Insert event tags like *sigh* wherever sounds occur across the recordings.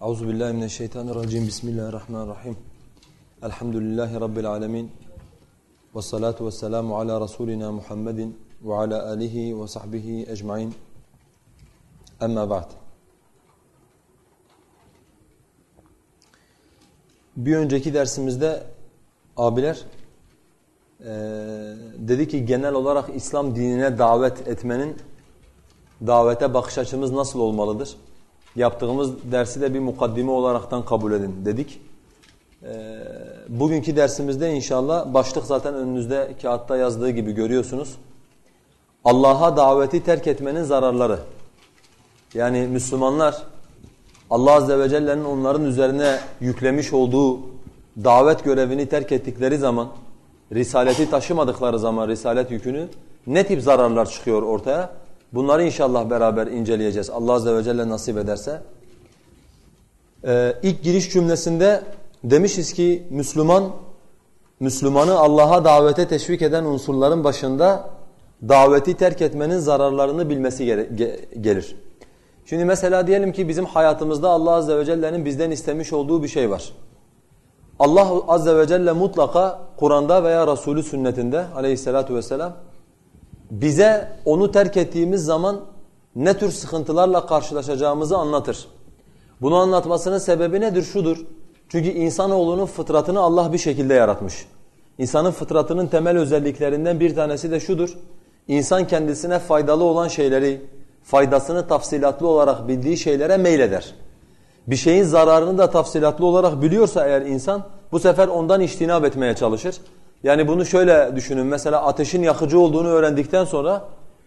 Euzu billahi mineşşeytanirracim. Bismillahirrahmanirrahim. Elhamdülillahi rabbil alamin. Ves salatu vesselamu ala rasulina Muhammedin ve ala alihi ve sahbihi ecmaîn. Amma ba'd. Bir önceki dersimizde abiler e, dedi ki genel olarak İslam dinine davet etmenin davete bakış açımız nasıl olmalıdır? Yaptığımız dersi de bir mukaddime olaraktan kabul edin dedik. Ee, bugünkü dersimizde inşallah başlık zaten önünüzde kağıtta yazdığı gibi görüyorsunuz. Allah'a daveti terk etmenin zararları. Yani Müslümanlar Allah Azze ve Celle'nin onların üzerine yüklemiş olduğu davet görevini terk ettikleri zaman, risaleti taşımadıkları zaman risalet yükünü ne tip zararlar çıkıyor ortaya? Bunları inşallah beraber inceleyeceğiz. Allah Azze ve Celle nasip ederse. Ee, ilk giriş cümlesinde demişiz ki Müslüman, Müslümanı Allah'a davete teşvik eden unsurların başında daveti terk etmenin zararlarını bilmesi gelir. Şimdi mesela diyelim ki bizim hayatımızda Allah Azze ve Celle'nin bizden istemiş olduğu bir şey var. Allah Azze ve Celle mutlaka Kur'an'da veya Resulü sünnetinde aleyhissalatu vesselam bize onu terk ettiğimiz zaman ne tür sıkıntılarla karşılaşacağımızı anlatır. Bunu anlatmasının sebebi nedir? Şudur. Çünkü insanoğlunun fıtratını Allah bir şekilde yaratmış. İnsanın fıtratının temel özelliklerinden bir tanesi de şudur. İnsan kendisine faydalı olan şeyleri, faydasını tafsilatlı olarak bildiği şeylere meyleder. Bir şeyin zararını da tafsilatlı olarak biliyorsa eğer insan bu sefer ondan iştinab etmeye çalışır. Yani bunu şöyle düşünün. Mesela ateşin yakıcı olduğunu öğrendikten sonra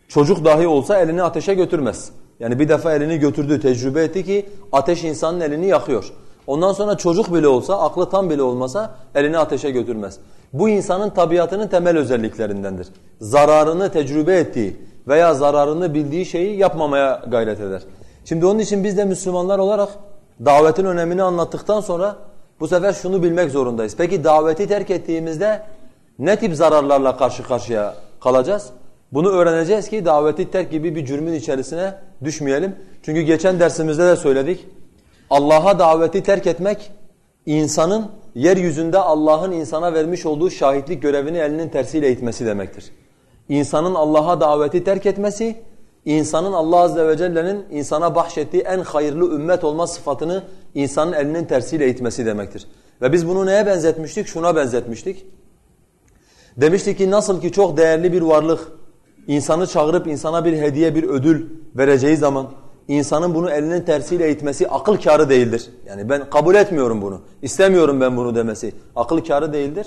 çocuk dahi olsa elini ateşe götürmez. Yani bir defa elini götürdü, tecrübe etti ki ateş insanın elini yakıyor. Ondan sonra çocuk bile olsa, aklı tam bile olmasa elini ateşe götürmez. Bu insanın tabiatının temel özelliklerindendir. Zararını tecrübe ettiği veya zararını bildiği şeyi yapmamaya gayret eder. Şimdi onun için biz de Müslümanlar olarak davetin önemini anlattıktan sonra bu sefer şunu bilmek zorundayız. Peki daveti terk ettiğimizde ne tip zararlarla karşı karşıya kalacağız? Bunu öğreneceğiz ki daveti terk gibi bir cürmün içerisine düşmeyelim. Çünkü geçen dersimizde de söyledik. Allah'a daveti terk etmek insanın yeryüzünde Allah'ın insana vermiş olduğu şahitlik görevini elinin tersiyle itmesi demektir. İnsanın Allah'a daveti terk etmesi, insanın Allah Azze ve Celle'nin insana bahşettiği en hayırlı ümmet olma sıfatını insanın elinin tersiyle itmesi demektir. Ve biz bunu neye benzetmiştik? Şuna benzetmiştik. Demiştik ki nasıl ki çok değerli bir varlık insanı çağırıp insana bir hediye, bir ödül vereceği zaman insanın bunu elinin tersiyle itmesi akıl kârı değildir. Yani ben kabul etmiyorum bunu, istemiyorum ben bunu demesi akıl kârı değildir.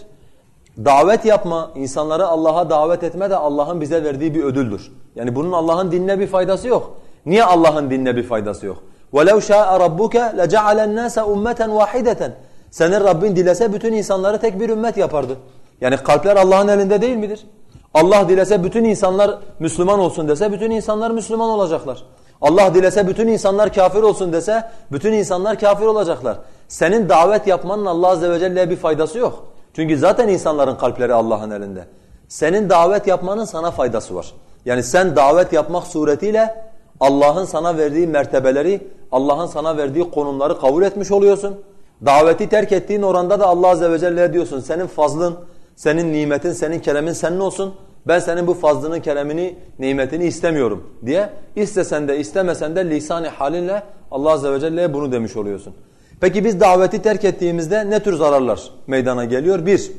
Davet yapma, insanları Allah'a davet etme de Allah'ın bize verdiği bir ödüldür. Yani bunun Allah'ın dinine bir faydası yok. Niye Allah'ın dinine bir faydası yok? وَلَوْ شَاءَ رَبُّكَ لَجَعَلَ النَّاسَ اُمَّةً وَاحِدَةً Senin Rabbin dilese bütün insanları tek bir ümmet yapardı. Yani kalpler Allah'ın elinde değil midir? Allah dilese bütün insanlar Müslüman olsun dese bütün insanlar Müslüman olacaklar. Allah dilese bütün insanlar kafir olsun dese bütün insanlar kafir olacaklar. Senin davet yapmanın Allah Azze ve Celle'ye bir faydası yok. Çünkü zaten insanların kalpleri Allah'ın elinde. Senin davet yapmanın sana faydası var. Yani sen davet yapmak suretiyle Allah'ın sana verdiği mertebeleri, Allah'ın sana verdiği konumları kabul etmiş oluyorsun. Daveti terk ettiğin oranda da Allah Azze ve Celle'ye diyorsun senin fazlın, senin nimetin, senin keremin senin olsun. Ben senin bu fazlını, keremini, nimetini istemiyorum diye istesen de istemesen de lisan-ı halinle Allah Azze ve Celle'ye bunu demiş oluyorsun. Peki biz daveti terk ettiğimizde ne tür zararlar meydana geliyor? Bir,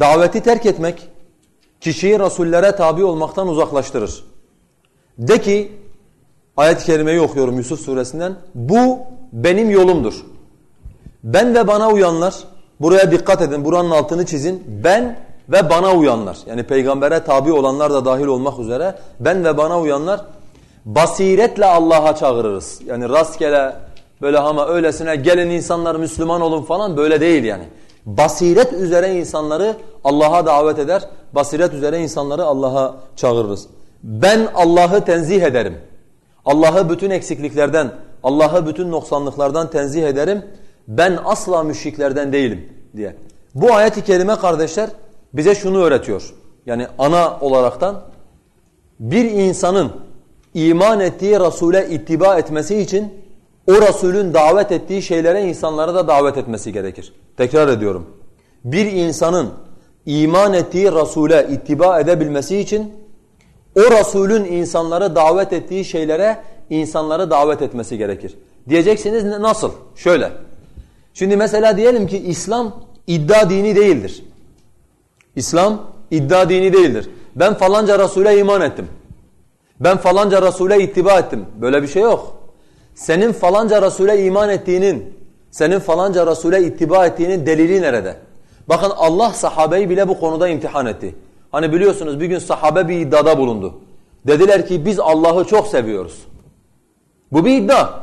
daveti terk etmek kişiyi rasullere tabi olmaktan uzaklaştırır. De ki, ayet-i kerimeyi okuyorum Yusuf suresinden, bu benim yolumdur. Ben ve bana uyanlar Buraya dikkat edin, buranın altını çizin. Ben ve bana uyanlar, yani peygambere tabi olanlar da dahil olmak üzere, ben ve bana uyanlar basiretle Allah'a çağırırız. Yani rastgele böyle ama öylesine gelin insanlar Müslüman olun falan böyle değil yani. Basiret üzere insanları Allah'a davet eder, basiret üzere insanları Allah'a çağırırız. Ben Allah'ı tenzih ederim. Allah'ı bütün eksikliklerden, Allah'ı bütün noksanlıklardan tenzih ederim ben asla müşriklerden değilim diye. Bu ayet-i kerime kardeşler bize şunu öğretiyor. Yani ana olaraktan bir insanın iman ettiği Resul'e ittiba etmesi için o Resulün davet ettiği şeylere insanlara da davet etmesi gerekir. Tekrar ediyorum. Bir insanın iman ettiği Resul'e ittiba edebilmesi için o Resulün insanları davet ettiği şeylere insanları davet etmesi gerekir. Diyeceksiniz nasıl? Şöyle. Şimdi mesela diyelim ki İslam iddia dini değildir. İslam iddia dini değildir. Ben falanca Resul'e iman ettim. Ben falanca Resul'e ittiba ettim. Böyle bir şey yok. Senin falanca Resul'e iman ettiğinin, senin falanca Resul'e ittiba ettiğinin delili nerede? Bakın Allah sahabeyi bile bu konuda imtihan etti. Hani biliyorsunuz bir gün sahabe bir iddiada bulundu. Dediler ki biz Allah'ı çok seviyoruz. Bu bir iddia.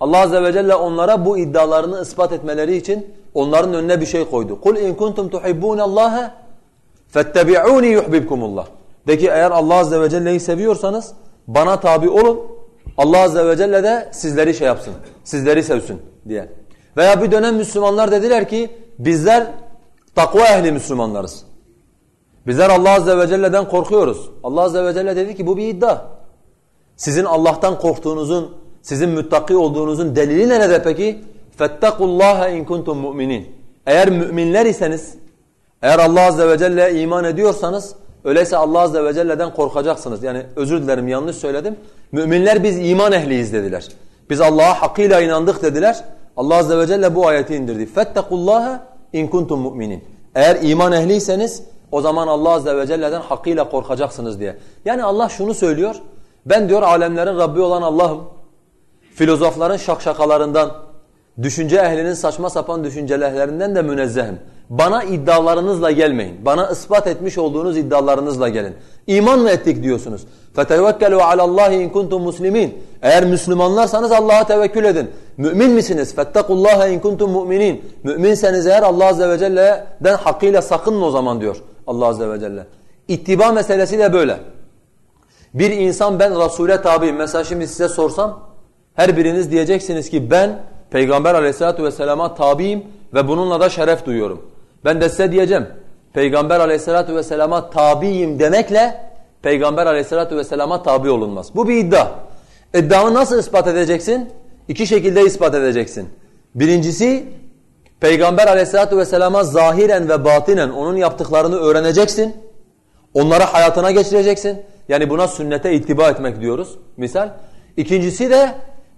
Allah azze ve celle onlara bu iddialarını ispat etmeleri için onların önüne bir şey koydu. Kul in kuntum tuhibbunallaha fettebi'uni yuhibbukumullah. De ki eğer Allah azze ve celle'yi seviyorsanız bana tabi olun. Allah azze ve celle de sizleri şey yapsın. Sizleri sevsin diye. Veya bir dönem Müslümanlar dediler ki bizler takva ehli Müslümanlarız. Bizler Allah azze ve celle'den korkuyoruz. Allah azze ve celle dedi ki bu bir iddia. Sizin Allah'tan korktuğunuzun, sizin müttaki olduğunuzun delili nerede peki? فَاتَّقُوا اللّٰهَ اِنْ كُنْتُمْ مُؤْمِنِينَ Eğer müminler iseniz, eğer Allah azze ve celle'ye iman ediyorsanız, öyleyse Allah azze ve celle'den korkacaksınız. Yani özür dilerim yanlış söyledim. Müminler biz iman ehliyiz dediler. Biz Allah'a hakkıyla inandık dediler. Allah azze ve celle bu ayeti indirdi. فَاتَّقُوا اللّٰهَ اِنْ كُنْتُمْ مُؤْمِنِينَ Eğer iman ehliyseniz, o zaman Allah azze ve celle'den hakkıyla korkacaksınız diye. Yani Allah şunu söylüyor. Ben diyor alemlerin Rabbi olan Allah'ım. Filozofların şakşakalarından, düşünce ehlinin saçma sapan düşüncelerinden de münezzehim. Bana iddialarınızla gelmeyin. Bana ispat etmiş olduğunuz iddialarınızla gelin. İman mı ettik diyorsunuz? فَتَوَكَّلُوا عَلَى اللّٰهِ اِنْ كُنْتُمْ مُسْلِمِينَ Eğer Müslümanlarsanız Allah'a tevekkül edin. Mümin misiniz? فَاتَّقُوا اللّٰهَ اِنْ كُنْتُمْ مُؤْمِنِينَ Müminseniz eğer Allah Azze ve Celle'den hakkıyla sakının o zaman diyor Allah Azze ve Celle. İttiba meselesi de böyle. Bir insan ben Resul'e tabiyim. Mesela şimdi size sorsam her biriniz diyeceksiniz ki ben Peygamber aleyhissalatu vesselama tabiyim ve bununla da şeref duyuyorum. Ben de size diyeceğim Peygamber aleyhissalatu vesselama tabiyim demekle Peygamber aleyhissalatu vesselama tabi olunmaz. Bu bir iddia. İddianı nasıl ispat edeceksin? İki şekilde ispat edeceksin. Birincisi Peygamber aleyhissalatu vesselama zahiren ve batinen onun yaptıklarını öğreneceksin. Onları hayatına geçireceksin. Yani buna sünnete ittiba etmek diyoruz misal. İkincisi de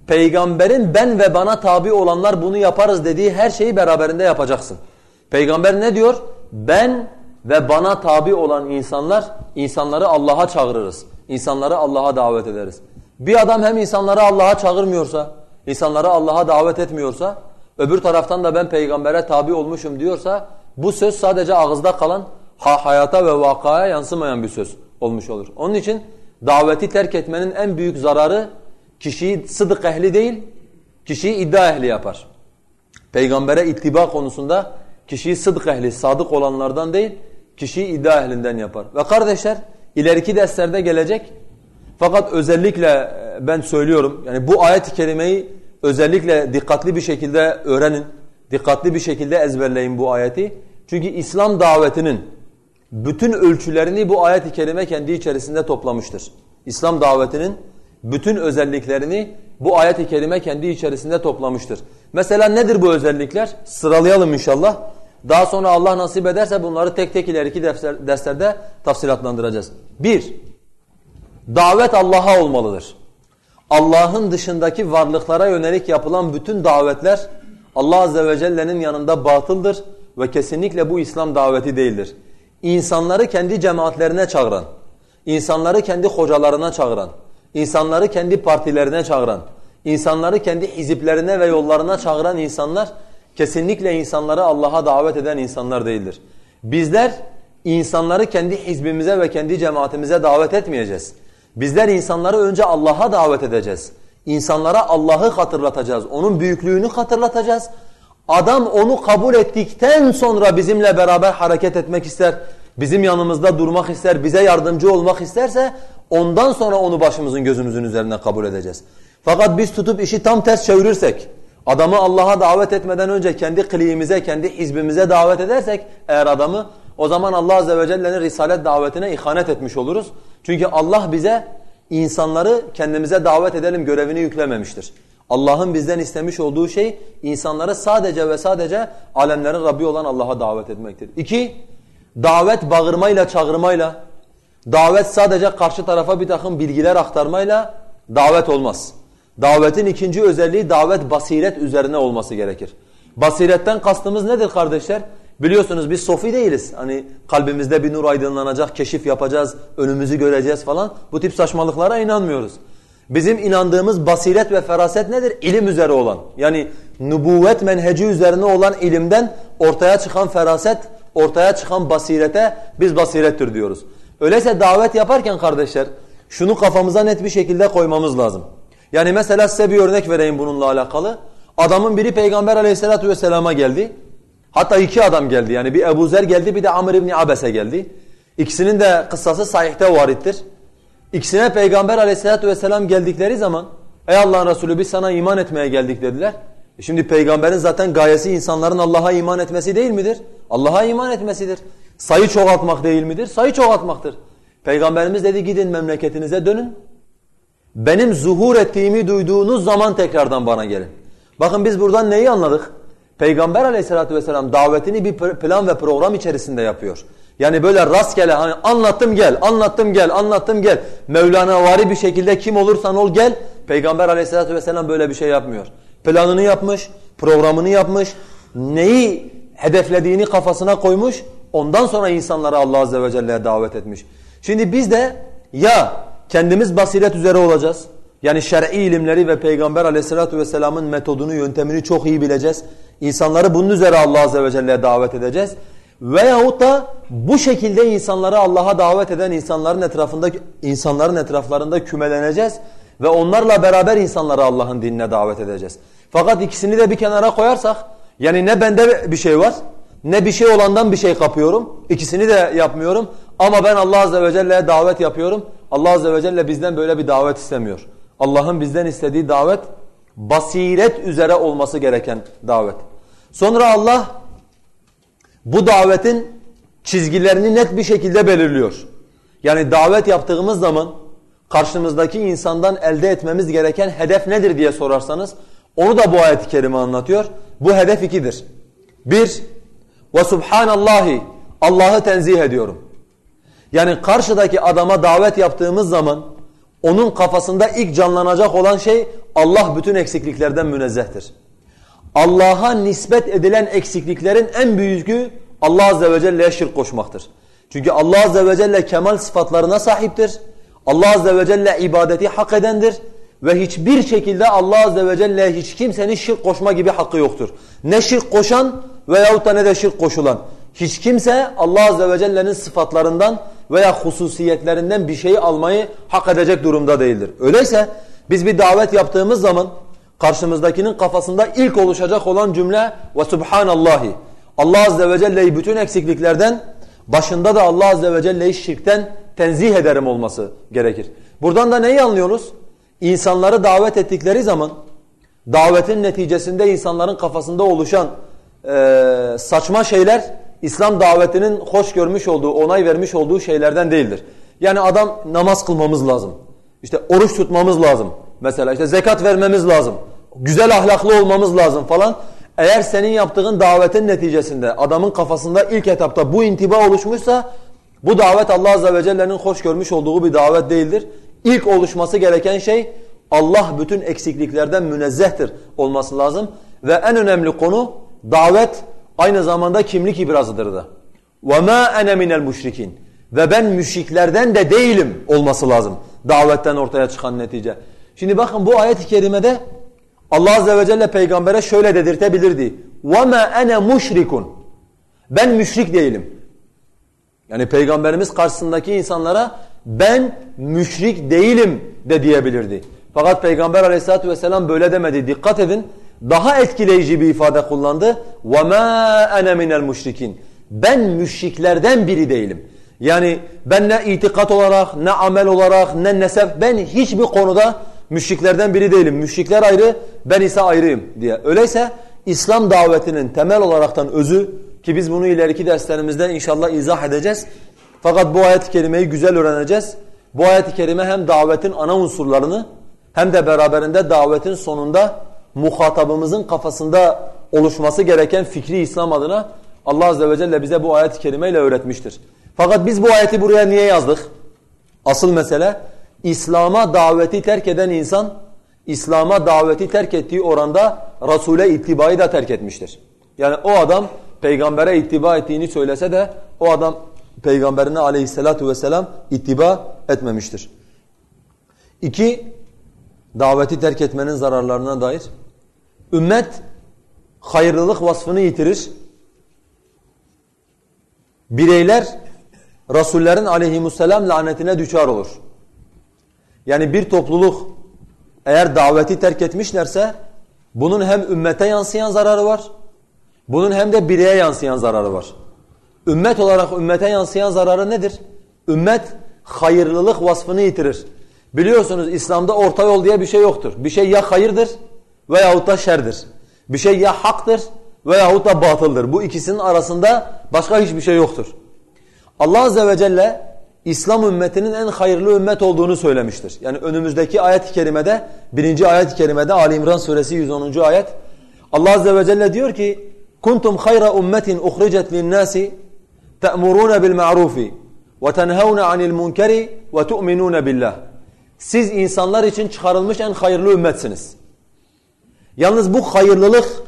peygamberin ben ve bana tabi olanlar bunu yaparız dediği her şeyi beraberinde yapacaksın. Peygamber ne diyor? Ben ve bana tabi olan insanlar, insanları Allah'a çağırırız. İnsanları Allah'a davet ederiz. Bir adam hem insanları Allah'a çağırmıyorsa, insanları Allah'a davet etmiyorsa, öbür taraftan da ben peygambere tabi olmuşum diyorsa, bu söz sadece ağızda kalan, ha hayata ve vakaya yansımayan bir söz olmuş olur. Onun için daveti terk etmenin en büyük zararı kişiyi sıdık ehli değil, kişiyi iddia ehli yapar. Peygambere ittiba konusunda kişiyi sıdık ehli, sadık olanlardan değil, kişiyi iddia ehlinden yapar. Ve kardeşler ileriki derslerde gelecek. Fakat özellikle e, ben söylüyorum yani bu ayet-i kerimeyi özellikle dikkatli bir şekilde öğrenin. Dikkatli bir şekilde ezberleyin bu ayeti. Çünkü İslam davetinin bütün ölçülerini bu ayet-i kerime kendi içerisinde toplamıştır. İslam davetinin bütün özelliklerini bu ayet-i kerime kendi içerisinde toplamıştır. Mesela nedir bu özellikler? Sıralayalım inşallah. Daha sonra Allah nasip ederse bunları tek tek ileriki derslerde tafsilatlandıracağız. Bir, davet Allah'a olmalıdır. Allah'ın dışındaki varlıklara yönelik yapılan bütün davetler Allah Azze ve Celle'nin yanında batıldır ve kesinlikle bu İslam daveti değildir. İnsanları kendi cemaatlerine çağıran, insanları kendi hocalarına çağıran, insanları kendi partilerine çağıran, insanları kendi hiziplerine ve yollarına çağıran insanlar kesinlikle insanları Allah'a davet eden insanlar değildir. Bizler insanları kendi hizbimize ve kendi cemaatimize davet etmeyeceğiz. Bizler insanları önce Allah'a davet edeceğiz. İnsanlara Allah'ı hatırlatacağız. Onun büyüklüğünü hatırlatacağız. Adam onu kabul ettikten sonra bizimle beraber hareket etmek ister, bizim yanımızda durmak ister, bize yardımcı olmak isterse ondan sonra onu başımızın gözümüzün üzerine kabul edeceğiz. Fakat biz tutup işi tam ters çevirirsek, adamı Allah'a davet etmeden önce kendi kliğimize, kendi hizbimize davet edersek eğer adamı o zaman Allah Azze ve Celle'nin risalet davetine ihanet etmiş oluruz. Çünkü Allah bize insanları kendimize davet edelim görevini yüklememiştir. Allah'ın bizden istemiş olduğu şey insanları sadece ve sadece alemlerin Rabbi olan Allah'a davet etmektir. İki, davet bağırmayla, çağırmayla, davet sadece karşı tarafa bir takım bilgiler aktarmayla davet olmaz. Davetin ikinci özelliği davet basiret üzerine olması gerekir. Basiretten kastımız nedir kardeşler? Biliyorsunuz biz sofi değiliz. Hani kalbimizde bir nur aydınlanacak, keşif yapacağız, önümüzü göreceğiz falan. Bu tip saçmalıklara inanmıyoruz. Bizim inandığımız basiret ve feraset nedir? İlim üzere olan. Yani nübüvvet menheci üzerine olan ilimden ortaya çıkan feraset, ortaya çıkan basirete biz basirettir diyoruz. Öyleyse davet yaparken kardeşler şunu kafamıza net bir şekilde koymamız lazım. Yani mesela size bir örnek vereyim bununla alakalı. Adamın biri Peygamber aleyhissalatu vesselama geldi. Hatta iki adam geldi. Yani bir Ebu Zer geldi bir de Amr İbni Abese geldi. İkisinin de kıssası sahihte varittir. İkisine Peygamber aleyhissalatu vesselam geldikleri zaman ey Allah'ın Resulü biz sana iman etmeye geldik dediler. E şimdi peygamberin zaten gayesi insanların Allah'a iman etmesi değil midir? Allah'a iman etmesidir. Sayı çoğaltmak değil midir? Sayı çoğaltmaktır. Peygamberimiz dedi gidin memleketinize dönün. Benim zuhur ettiğimi duyduğunuz zaman tekrardan bana gelin. Bakın biz buradan neyi anladık? Peygamber aleyhissalatü vesselam davetini bir plan ve program içerisinde yapıyor. Yani böyle rastgele hani anlattım gel, anlattım gel, anlattım gel. Mevlana vari bir şekilde kim olursan ol gel. Peygamber aleyhissalatü vesselam böyle bir şey yapmıyor. Planını yapmış, programını yapmış, neyi hedeflediğini kafasına koymuş. Ondan sonra insanları Allah azze ve celle'ye davet etmiş. Şimdi biz de ya kendimiz basiret üzere olacağız. Yani şer'i ilimleri ve Peygamber aleyhissalatu vesselamın metodunu, yöntemini çok iyi bileceğiz. İnsanları bunun üzere Allah azze ve celle'ye davet edeceğiz. Veyahut da bu şekilde insanları Allah'a davet eden insanların etrafında insanların etraflarında kümeleneceğiz ve onlarla beraber insanları Allah'ın dinine davet edeceğiz. Fakat ikisini de bir kenara koyarsak yani ne bende bir şey var ne bir şey olandan bir şey kapıyorum. İkisini de yapmıyorum ama ben Allah azze ve celle'ye davet yapıyorum. Allah azze ve celle bizden böyle bir davet istemiyor. Allah'ın bizden istediği davet basiret üzere olması gereken davet. Sonra Allah bu davetin çizgilerini net bir şekilde belirliyor. Yani davet yaptığımız zaman karşımızdaki insandan elde etmemiz gereken hedef nedir diye sorarsanız onu da bu ayet-i kerime anlatıyor. Bu hedef ikidir. Bir, ve subhanallahi Allah'ı tenzih ediyorum. Yani karşıdaki adama davet yaptığımız zaman onun kafasında ilk canlanacak olan şey Allah bütün eksikliklerden münezzehtir. Allah'a nispet edilen eksikliklerin en büyüğü Allah Azze ve Celle'ye şirk koşmaktır. Çünkü Allah Azze ve Celle kemal sıfatlarına sahiptir. Allah Azze ve Celle ibadeti hak edendir. Ve hiçbir şekilde Allah Azze ve Celle hiç kimsenin şirk koşma gibi hakkı yoktur. Ne şirk koşan veyahut da ne de şirk koşulan. Hiç kimse Allah Azze ve Celle'nin sıfatlarından veya hususiyetlerinden bir şeyi almayı hak edecek durumda değildir. Öyleyse biz bir davet yaptığımız zaman karşımızdakinin kafasında ilk oluşacak olan cümle ve subhanallahi. Allah azze ve celle'yi bütün eksikliklerden başında da Allah azze ve celle'yi şirkten tenzih ederim olması gerekir. Buradan da neyi anlıyoruz? İnsanları davet ettikleri zaman davetin neticesinde insanların kafasında oluşan e, saçma şeyler İslam davetinin hoş görmüş olduğu, onay vermiş olduğu şeylerden değildir. Yani adam namaz kılmamız lazım. İşte oruç tutmamız lazım. Mesela işte zekat vermemiz lazım. Güzel ahlaklı olmamız lazım falan. Eğer senin yaptığın davetin neticesinde adamın kafasında ilk etapta bu intiba oluşmuşsa bu davet Allah Azze ve Celle'nin hoş görmüş olduğu bir davet değildir. İlk oluşması gereken şey Allah bütün eksikliklerden münezzehtir olması lazım. Ve en önemli konu davet aynı zamanda kimlik ibrazıdır da. وَمَا أَنَا مِنَ الْمُشْرِكِينَ Ve ben müşriklerden de değilim olması lazım. Davetten ortaya çıkan netice. Şimdi bakın bu ayet-i kerimede Allah Azze ve Celle peygambere şöyle dedirtebilirdi. وَمَا أَنَا مُشْرِكٌ Ben müşrik değilim. Yani peygamberimiz karşısındaki insanlara ben müşrik değilim de diyebilirdi. Fakat peygamber aleyhissalatü vesselam böyle demedi. Dikkat edin daha etkileyici bir ifade kullandı. وَمَا أَنَا مِنَ الْمُشْرِكِينَ Ben müşriklerden biri değilim. Yani ben ne itikat olarak, ne amel olarak, ne nesep, ben hiçbir konuda müşriklerden biri değilim. Müşrikler ayrı, ben ise ayrıyım diye. Öyleyse İslam davetinin temel olaraktan özü ki biz bunu ileriki derslerimizde inşallah izah edeceğiz. Fakat bu ayet-i kerimeyi güzel öğreneceğiz. Bu ayet-i kerime hem davetin ana unsurlarını hem de beraberinde davetin sonunda muhatabımızın kafasında oluşması gereken fikri İslam adına Allah Azze ve Celle bize bu ayet-i kerimeyle öğretmiştir. Fakat biz bu ayeti buraya niye yazdık? Asıl mesele İslam'a daveti terk eden insan İslam'a daveti terk ettiği oranda Resul'e ittibayı da terk etmiştir. Yani o adam peygambere ittiba ettiğini söylese de o adam peygamberine aleyhissalatu vesselam ittiba etmemiştir. İki, daveti terk etmenin zararlarına dair. Ümmet hayırlılık vasfını yitirir. Bireyler Resullerin aleyhimusselam lanetine düşar olur. Yani bir topluluk eğer daveti terk etmişlerse bunun hem ümmete yansıyan zararı var, bunun hem de bireye yansıyan zararı var. Ümmet olarak ümmete yansıyan zararı nedir? Ümmet hayırlılık vasfını yitirir. Biliyorsunuz İslam'da orta yol diye bir şey yoktur. Bir şey ya hayırdır veyahut da şerdir. Bir şey ya haktır veyahut da batıldır. Bu ikisinin arasında başka hiçbir şey yoktur. Allah Azze ve Celle İslam ümmetinin en hayırlı ümmet olduğunu söylemiştir. Yani önümüzdeki ayet-i kerimede, birinci ayet-i kerimede Ali İmran suresi 110. ayet. Allah Azze ve Celle diyor ki, uhricet linnâsi te'murûne bil ma'rufi ve tenhevne anil munkeri ve tu'minûne billah. Siz insanlar için çıkarılmış en hayırlı ümmetsiniz. Yalnız bu hayırlılık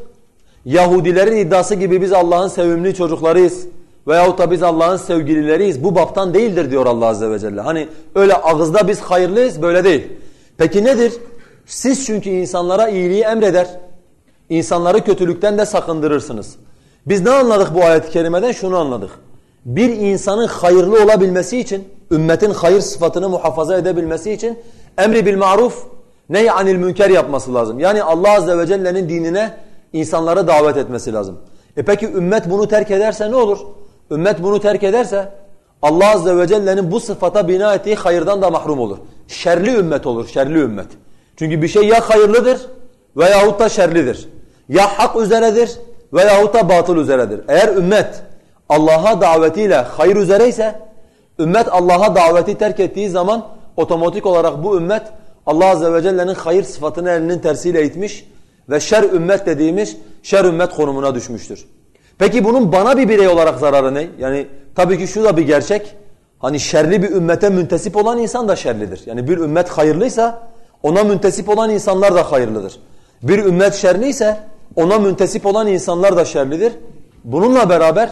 Yahudilerin iddiası gibi biz Allah'ın sevimli çocuklarıyız veyahut da biz Allah'ın sevgilileriyiz. Bu baptan değildir diyor Allah Azze ve Celle. Hani öyle ağızda biz hayırlıyız böyle değil. Peki nedir? Siz çünkü insanlara iyiliği emreder. insanları kötülükten de sakındırırsınız. Biz ne anladık bu ayet-i kerimeden? Şunu anladık. Bir insanın hayırlı olabilmesi için, ümmetin hayır sıfatını muhafaza edebilmesi için emri bil maruf, ney anil münker yapması lazım. Yani Allah Azze ve Celle'nin dinine insanları davet etmesi lazım. E peki ümmet bunu terk ederse ne olur? Ümmet bunu terk ederse Allah Azze ve Celle'nin bu sıfata bina ettiği hayırdan da mahrum olur. Şerli ümmet olur, şerli ümmet. Çünkü bir şey ya hayırlıdır veyahut da şerlidir. Ya hak üzeredir veyahut da batıl üzeredir. Eğer ümmet Allah'a davetiyle hayır üzereyse, ümmet Allah'a daveti terk ettiği zaman otomatik olarak bu ümmet Allah Azze ve Celle'nin hayır sıfatını elinin tersiyle itmiş ve şer ümmet dediğimiz şer ümmet konumuna düşmüştür. Peki bunun bana bir birey olarak zararı ne? Yani tabii ki şu da bir gerçek. Hani şerli bir ümmete müntesip olan insan da şerlidir. Yani bir ümmet hayırlıysa ona müntesip olan insanlar da hayırlıdır. Bir ümmet şerliyse ona müntesip olan insanlar da şerlidir. Bununla beraber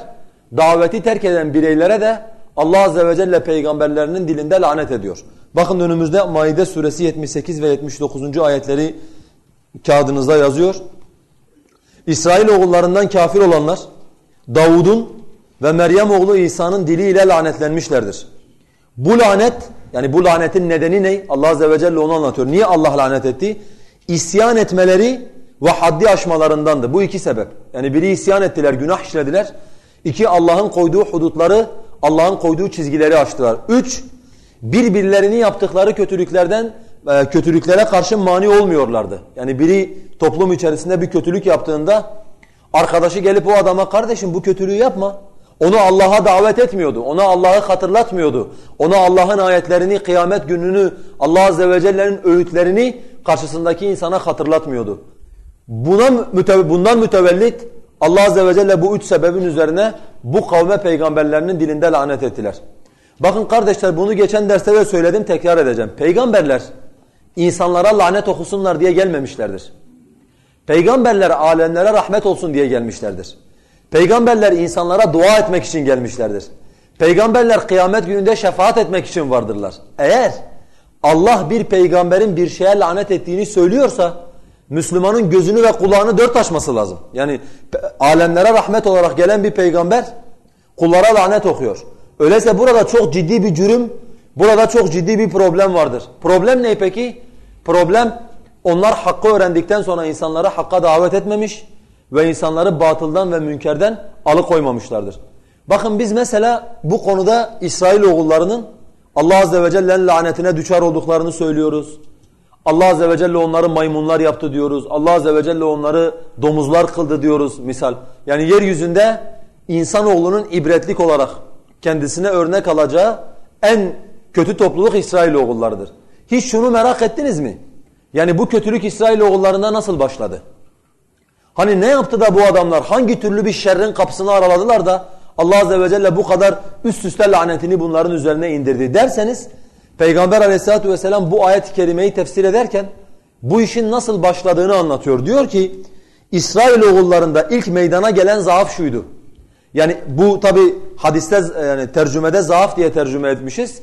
daveti terk eden bireylere de Allah Azze ve Celle peygamberlerinin dilinde lanet ediyor. Bakın önümüzde Maide suresi 78 ve 79. ayetleri kağıdınızda yazıyor. İsrail oğullarından kafir olanlar Davud'un ve Meryem oğlu İsa'nın diliyle lanetlenmişlerdir. Bu lanet yani bu lanetin nedeni ne? Allah Azze ve Celle onu anlatıyor. Niye Allah lanet etti? İsyan etmeleri ve haddi aşmalarındandı. Bu iki sebep. Yani biri isyan ettiler, günah işlediler. İki Allah'ın koyduğu hudutları, Allah'ın koyduğu çizgileri aştılar. Üç, birbirlerini yaptıkları kötülüklerden kötülüklere karşı mani olmuyorlardı. Yani biri toplum içerisinde bir kötülük yaptığında arkadaşı gelip o adama kardeşim bu kötülüğü yapma. Onu Allah'a davet etmiyordu. Ona Allah'ı hatırlatmıyordu. Ona Allah'ın ayetlerini, kıyamet gününü, Allah Azze ve Celle'nin öğütlerini karşısındaki insana hatırlatmıyordu. Buna bundan mütevellit Allah Azze ve Celle bu üç sebebin üzerine bu kavme peygamberlerinin dilinde lanet ettiler. Bakın kardeşler bunu geçen derste de söyledim tekrar edeceğim. Peygamberler insanlara lanet okusunlar diye gelmemişlerdir. Peygamberler alemlere rahmet olsun diye gelmişlerdir. Peygamberler insanlara dua etmek için gelmişlerdir. Peygamberler kıyamet gününde şefaat etmek için vardırlar. Eğer Allah bir peygamberin bir şeye lanet ettiğini söylüyorsa Müslümanın gözünü ve kulağını dört açması lazım. Yani alemlere rahmet olarak gelen bir peygamber kullara lanet okuyor. Öyleyse burada çok ciddi bir cürüm, burada çok ciddi bir problem vardır. Problem ne peki? Problem onlar hakkı öğrendikten sonra insanları hakka davet etmemiş ve insanları batıldan ve münkerden alıkoymamışlardır. Bakın biz mesela bu konuda İsrail oğullarının Allah Azze ve Celle'nin lanetine düşer olduklarını söylüyoruz. Allah Azze ve Celle onları maymunlar yaptı diyoruz. Allah Azze ve Celle onları domuzlar kıldı diyoruz misal. Yani yeryüzünde insanoğlunun ibretlik olarak kendisine örnek alacağı en kötü topluluk İsrail oğullarıdır. Hiç şunu merak ettiniz mi? Yani bu kötülük İsrail oğullarında nasıl başladı? Hani ne yaptı da bu adamlar hangi türlü bir şerrin kapısını araladılar da Allah Azze ve Celle bu kadar üst üste lanetini bunların üzerine indirdi derseniz Peygamber Aleyhisselatü vesselam bu ayet-i kerimeyi tefsir ederken bu işin nasıl başladığını anlatıyor. Diyor ki İsrail oğullarında ilk meydana gelen zaaf şuydu. Yani bu tabi hadiste yani tercümede zaaf diye tercüme etmişiz.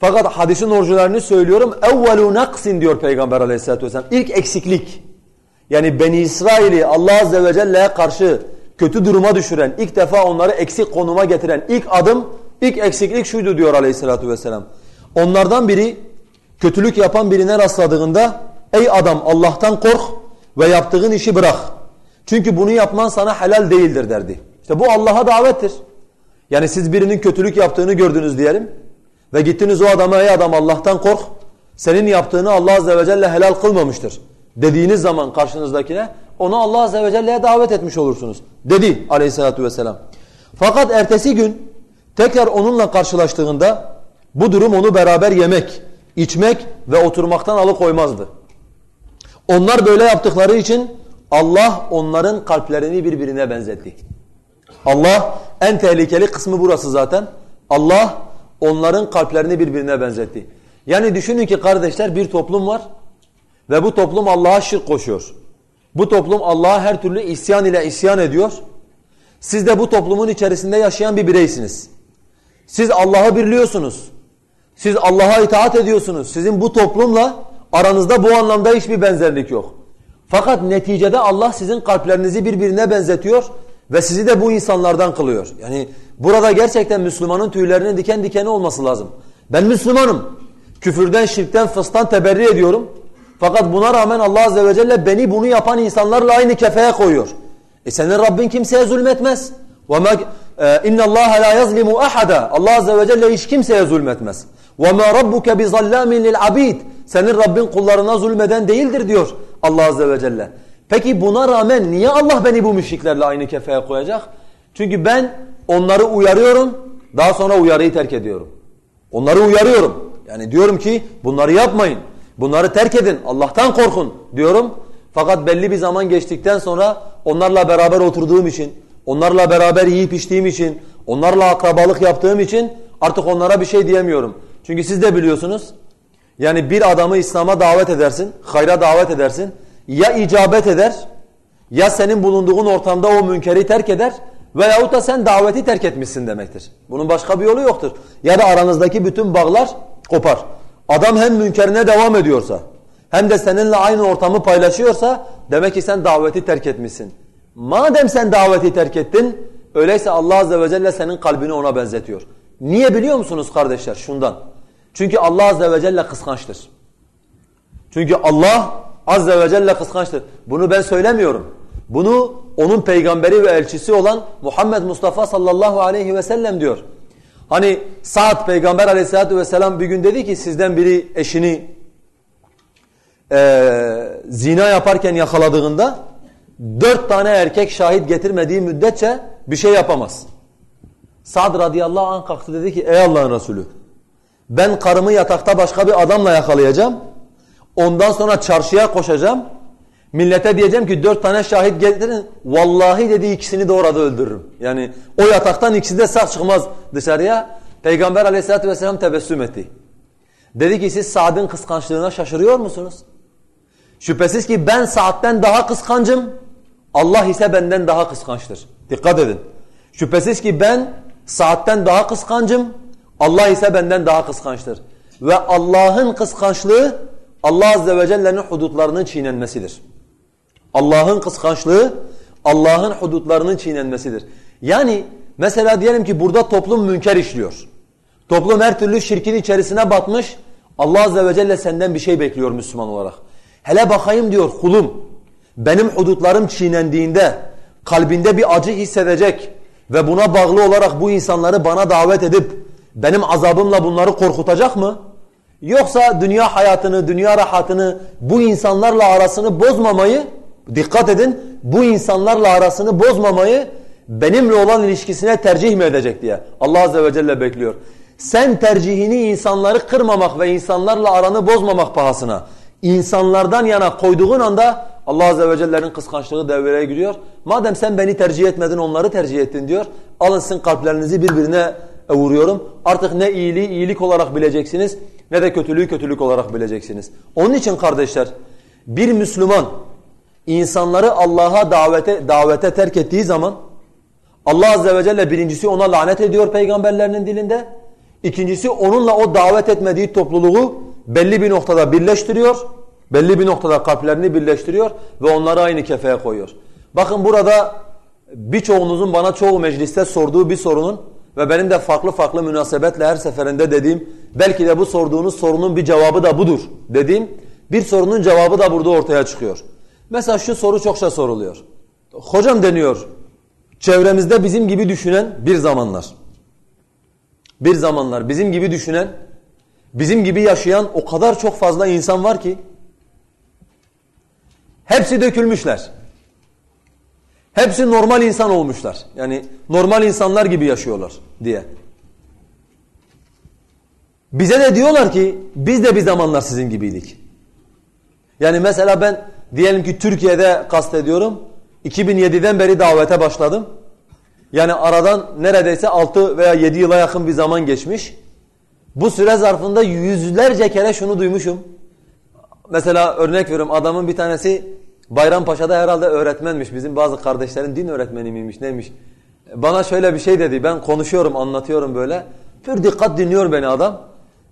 Fakat hadisin orijinalini söylüyorum. Evvelu naksin diyor Peygamber aleyhissalatü vesselam. İlk eksiklik. Yani Beni İsrail'i Allah azze ve celle'ye karşı kötü duruma düşüren, ilk defa onları eksik konuma getiren ilk adım, ilk eksiklik şuydu diyor aleyhissalatü vesselam. Onlardan biri kötülük yapan birine rastladığında ey adam Allah'tan kork ve yaptığın işi bırak. Çünkü bunu yapman sana helal değildir derdi. İşte bu Allah'a davettir. Yani siz birinin kötülük yaptığını gördünüz diyelim ve gittiniz o adama ey adam Allah'tan kork. Senin yaptığını Allah Azze ve Celle helal kılmamıştır. Dediğiniz zaman karşınızdakine onu Allah Azze ve Celle'ye davet etmiş olursunuz. Dedi aleyhissalatü vesselam. Fakat ertesi gün tekrar onunla karşılaştığında bu durum onu beraber yemek, içmek ve oturmaktan alıkoymazdı. Onlar böyle yaptıkları için Allah onların kalplerini birbirine benzetti. Allah en tehlikeli kısmı burası zaten. Allah onların kalplerini birbirine benzetti. Yani düşünün ki kardeşler bir toplum var ve bu toplum Allah'a şirk koşuyor. Bu toplum Allah'a her türlü isyan ile isyan ediyor. Siz de bu toplumun içerisinde yaşayan bir bireysiniz. Siz Allah'ı birliyorsunuz. Siz Allah'a itaat ediyorsunuz. Sizin bu toplumla aranızda bu anlamda hiçbir benzerlik yok. Fakat neticede Allah sizin kalplerinizi birbirine benzetiyor ve sizi de bu insanlardan kılıyor. Yani burada gerçekten Müslümanın tüylerinin diken dikeni olması lazım. Ben Müslümanım. Küfürden, şirkten, fıstan teberri ediyorum. Fakat buna rağmen Allah Azze ve Celle beni bunu yapan insanlarla aynı kefeye koyuyor. E senin Rabbin kimseye zulmetmez. وَمَا اِنَّ اللّٰهَ لَا يَظْلِمُ اَحَدًا Allah Azze ve Celle hiç kimseye zulmetmez. وَمَا رَبُّكَ بِظَلَّامٍ لِلْعَبِيدِ Senin Rabbin kullarına zulmeden değildir diyor Allah Azze ve Celle. Peki buna rağmen niye Allah beni bu müşriklerle aynı kefeye koyacak? Çünkü ben onları uyarıyorum, daha sonra uyarıyı terk ediyorum. Onları uyarıyorum. Yani diyorum ki bunları yapmayın, bunları terk edin, Allah'tan korkun diyorum. Fakat belli bir zaman geçtikten sonra onlarla beraber oturduğum için, onlarla beraber yiyip içtiğim için, onlarla akrabalık yaptığım için artık onlara bir şey diyemiyorum. Çünkü siz de biliyorsunuz, yani bir adamı İslam'a davet edersin, hayra davet edersin ya icabet eder ya senin bulunduğun ortamda o münkeri terk eder veyahut da sen daveti terk etmişsin demektir. Bunun başka bir yolu yoktur. Ya da aranızdaki bütün bağlar kopar. Adam hem münkerine devam ediyorsa hem de seninle aynı ortamı paylaşıyorsa demek ki sen daveti terk etmişsin. Madem sen daveti terk ettin öyleyse Allah Azze ve Celle senin kalbini ona benzetiyor. Niye biliyor musunuz kardeşler? Şundan. Çünkü Allah Azze ve Celle kıskançtır. Çünkü Allah Azze ve Celle kıskançtır. Bunu ben söylemiyorum. Bunu onun peygamberi ve elçisi olan Muhammed Mustafa sallallahu aleyhi ve sellem diyor. Hani Sa'd peygamber aleyhissalatü vesselam bir gün dedi ki sizden biri eşini e, zina yaparken yakaladığında dört tane erkek şahit getirmediği müddetçe bir şey yapamaz. Sa'd radıyallahu anh kalktı dedi ki ey Allah'ın Resulü ben karımı yatakta başka bir adamla yakalayacağım Ondan sonra çarşıya koşacağım. Millete diyeceğim ki dört tane şahit getirin. Vallahi dedi ikisini de orada öldürürüm. Yani o yataktan ikisi de sağ çıkmaz dışarıya. Peygamber aleyhissalatü vesselam tebessüm etti. Dedi ki siz Sa'd'ın kıskançlığına şaşırıyor musunuz? Şüphesiz ki ben Sa'd'den daha kıskancım. Allah ise benden daha kıskançtır. Dikkat edin. Şüphesiz ki ben Sa'd'den daha kıskancım. Allah ise benden daha kıskançtır. Ve Allah'ın kıskançlığı Allah Azze ve Celle'nin hudutlarının çiğnenmesidir. Allah'ın kıskançlığı Allah'ın hudutlarının çiğnenmesidir. Yani mesela diyelim ki burada toplum münker işliyor. Toplum her türlü şirkin içerisine batmış. Allah Azze ve Celle senden bir şey bekliyor Müslüman olarak. Hele bakayım diyor kulum benim hudutlarım çiğnendiğinde kalbinde bir acı hissedecek ve buna bağlı olarak bu insanları bana davet edip benim azabımla bunları korkutacak mı? Yoksa dünya hayatını, dünya rahatını, bu insanlarla arasını bozmamayı, dikkat edin, bu insanlarla arasını bozmamayı benimle olan ilişkisine tercih mi edecek diye Allah Azze ve Celle bekliyor. Sen tercihini insanları kırmamak ve insanlarla aranı bozmamak pahasına insanlardan yana koyduğun anda Allah Azze ve Celle'nin kıskançlığı devreye giriyor. Madem sen beni tercih etmedin onları tercih ettin diyor. Alın sizin kalplerinizi birbirine vuruyorum. Artık ne iyiliği iyilik olarak bileceksiniz ne de kötülüğü kötülük olarak bileceksiniz. Onun için kardeşler bir Müslüman insanları Allah'a davete, davete terk ettiği zaman Allah Azze ve Celle birincisi ona lanet ediyor peygamberlerinin dilinde. İkincisi onunla o davet etmediği topluluğu belli bir noktada birleştiriyor. Belli bir noktada kalplerini birleştiriyor ve onları aynı kefeye koyuyor. Bakın burada birçoğunuzun bana çoğu mecliste sorduğu bir sorunun ve benim de farklı farklı münasebetle her seferinde dediğim belki de bu sorduğunuz sorunun bir cevabı da budur dediğim bir sorunun cevabı da burada ortaya çıkıyor. Mesela şu soru çokça soruluyor. Hocam deniyor çevremizde bizim gibi düşünen bir zamanlar bir zamanlar bizim gibi düşünen bizim gibi yaşayan o kadar çok fazla insan var ki hepsi dökülmüşler. Hepsi normal insan olmuşlar. Yani normal insanlar gibi yaşıyorlar diye. Bize de diyorlar ki biz de bir zamanlar sizin gibiydik. Yani mesela ben diyelim ki Türkiye'de kastediyorum. 2007'den beri davete başladım. Yani aradan neredeyse 6 veya 7 yıla yakın bir zaman geçmiş. Bu süre zarfında yüzlerce kere şunu duymuşum. Mesela örnek veriyorum adamın bir tanesi Bayrampaşa'da herhalde öğretmenmiş. Bizim bazı kardeşlerin din öğretmeni miymiş neymiş. Bana şöyle bir şey dedi. Ben konuşuyorum anlatıyorum böyle. Pür dikkat dinliyor beni adam.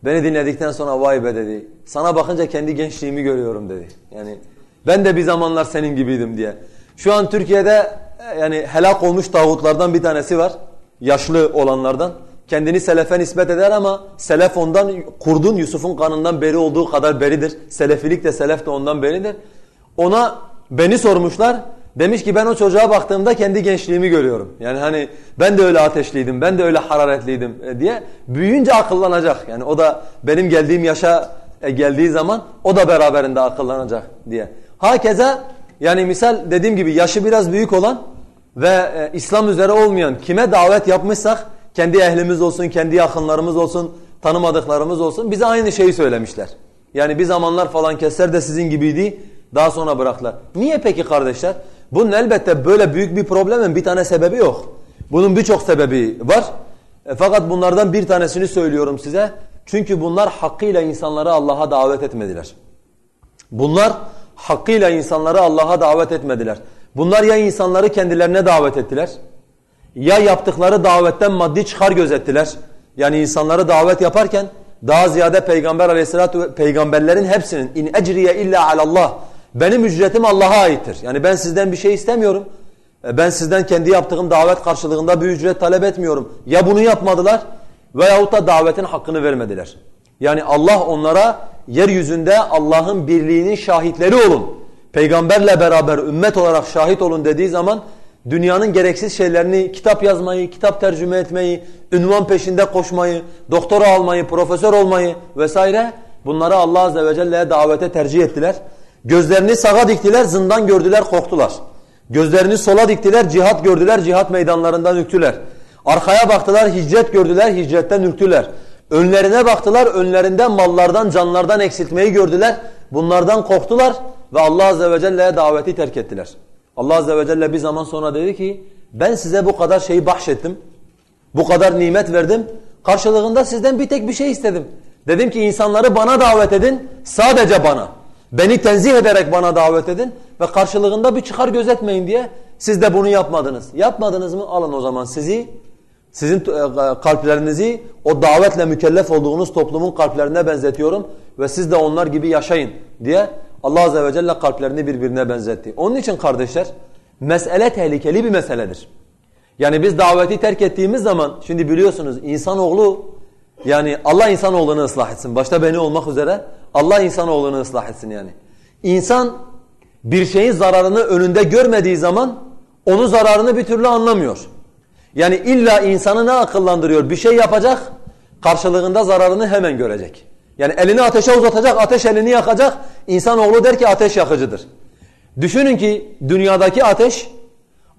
Beni dinledikten sonra vay be dedi. Sana bakınca kendi gençliğimi görüyorum dedi. Yani ben de bir zamanlar senin gibiydim diye. Şu an Türkiye'de yani helak olmuş tağutlardan bir tanesi var. Yaşlı olanlardan. Kendini selefe nispet eder ama selef ondan kurdun Yusuf'un kanından beri olduğu kadar beridir. Selefilik de selef de ondan beridir. Ona beni sormuşlar. Demiş ki ben o çocuğa baktığımda kendi gençliğimi görüyorum. Yani hani ben de öyle ateşliydim, ben de öyle hararetliydim e, diye büyüyünce akıllanacak. Yani o da benim geldiğim yaşa e, geldiği zaman o da beraberinde akıllanacak diye. Hakeza yani misal dediğim gibi yaşı biraz büyük olan ve e, İslam üzere olmayan kime davet yapmışsak kendi ehlimiz olsun, kendi yakınlarımız olsun, tanımadıklarımız olsun bize aynı şeyi söylemişler. Yani bir zamanlar falan keser de sizin gibiydi daha sonra bıraktılar. Niye peki kardeşler? Bunun elbette böyle büyük bir problemin bir tane sebebi yok. Bunun birçok sebebi var. E, fakat bunlardan bir tanesini söylüyorum size. Çünkü bunlar hakkıyla insanları Allah'a davet etmediler. Bunlar hakkıyla insanları Allah'a davet etmediler. Bunlar ya insanları kendilerine davet ettiler. Ya yaptıkları davetten maddi çıkar gözettiler. Yani insanları davet yaparken daha ziyade peygamber aleyhissalatü peygamberlerin hepsinin in ecriye illa alallah benim ücretim Allah'a aittir. Yani ben sizden bir şey istemiyorum. E, ben sizden kendi yaptığım davet karşılığında bir ücret talep etmiyorum. Ya bunu yapmadılar veyahut da davetin hakkını vermediler. Yani Allah onlara yeryüzünde Allah'ın birliğinin şahitleri olun. Peygamberle beraber ümmet olarak şahit olun dediği zaman dünyanın gereksiz şeylerini kitap yazmayı, kitap tercüme etmeyi, ünvan peşinde koşmayı, doktora almayı, profesör olmayı vesaire bunları Allah Azze ve Celle'ye davete tercih ettiler. Gözlerini sağa diktiler, zindan gördüler, korktular. Gözlerini sola diktiler, cihat gördüler, cihat meydanlarından ürktüler. Arkaya baktılar, hicret gördüler, hicretten ürktüler. Önlerine baktılar, önlerinden mallardan, canlardan eksiltmeyi gördüler. Bunlardan korktular ve Allah Azze ve Celle'ye daveti terk ettiler. Allah Azze ve Celle bir zaman sonra dedi ki, ben size bu kadar şeyi bahşettim, bu kadar nimet verdim, karşılığında sizden bir tek bir şey istedim. Dedim ki insanları bana davet edin, sadece bana. Beni tenzih ederek bana davet edin ve karşılığında bir çıkar gözetmeyin diye siz de bunu yapmadınız. Yapmadınız mı? Alın o zaman sizi, sizin e, kalplerinizi o davetle mükellef olduğunuz toplumun kalplerine benzetiyorum ve siz de onlar gibi yaşayın diye Allah Azze ve Celle kalplerini birbirine benzetti. Onun için kardeşler mesele tehlikeli bir meseledir. Yani biz daveti terk ettiğimiz zaman şimdi biliyorsunuz insanoğlu yani Allah insanoğlunu ıslah etsin. Başta beni olmak üzere Allah insanoğlunu ıslah etsin yani. İnsan bir şeyin zararını önünde görmediği zaman onun zararını bir türlü anlamıyor. Yani illa insanı ne akıllandırıyor? Bir şey yapacak, karşılığında zararını hemen görecek. Yani elini ateşe uzatacak, ateş elini yakacak. İnsanoğlu der ki ateş yakıcıdır. Düşünün ki dünyadaki ateş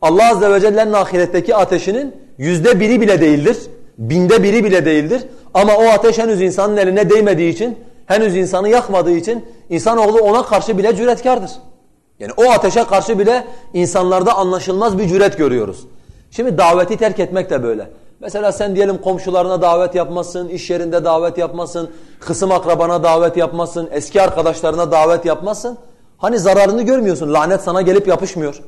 Allah Azze ve Celle'nin ahiretteki ateşinin yüzde biri bile değildir. Binde biri bile değildir. Ama o ateş henüz insanın eline değmediği için henüz insanı yakmadığı için insanoğlu ona karşı bile cüretkardır. Yani o ateşe karşı bile insanlarda anlaşılmaz bir cüret görüyoruz. Şimdi daveti terk etmek de böyle. Mesela sen diyelim komşularına davet yapmasın, iş yerinde davet yapmasın, kısım akrabana davet yapmasın, eski arkadaşlarına davet yapmasın. Hani zararını görmüyorsun, lanet sana gelip yapışmıyor.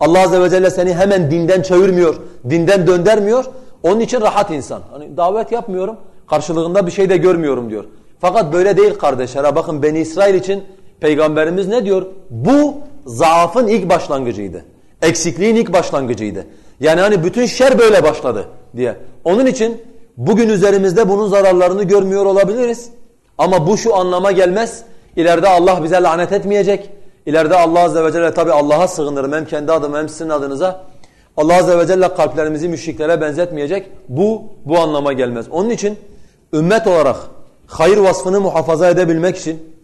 Allah Azze ve Celle seni hemen dinden çevirmiyor, dinden döndermiyor. Onun için rahat insan. Hani davet yapmıyorum, karşılığında bir şey de görmüyorum diyor. Fakat böyle değil kardeşler. Bakın Beni İsrail için Peygamberimiz ne diyor? Bu zaafın ilk başlangıcıydı. Eksikliğin ilk başlangıcıydı. Yani hani bütün şer böyle başladı diye. Onun için bugün üzerimizde bunun zararlarını görmüyor olabiliriz. Ama bu şu anlama gelmez. İleride Allah bize lanet etmeyecek. İleride Allah Azze ve Celle tabi Allah'a sığınırım hem kendi adıma hem sizin adınıza. Allah Azze ve Celle kalplerimizi müşriklere benzetmeyecek. Bu, bu anlama gelmez. Onun için ümmet olarak hayır vasfını muhafaza edebilmek için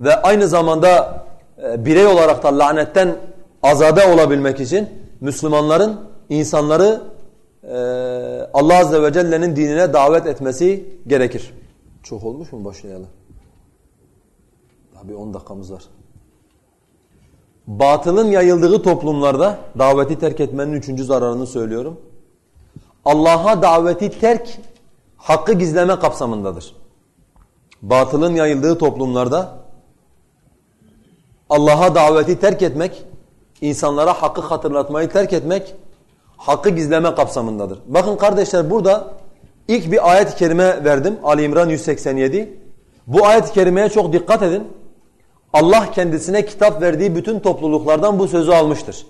ve aynı zamanda e, birey olarak da lanetten azade olabilmek için Müslümanların insanları e, Allah Azze ve Celle'nin dinine davet etmesi gerekir. Çok olmuş mu başlayalım? Daha bir 10 dakikamız var. Batılın yayıldığı toplumlarda daveti terk etmenin üçüncü zararını söylüyorum. Allah'a daveti terk hakkı gizleme kapsamındadır. Batılın yayıldığı toplumlarda Allah'a daveti terk etmek, insanlara hakkı hatırlatmayı terk etmek, hakkı gizleme kapsamındadır. Bakın kardeşler burada ilk bir ayet-i kerime verdim. Ali İmran 187. Bu ayet-i kerimeye çok dikkat edin. Allah kendisine kitap verdiği bütün topluluklardan bu sözü almıştır.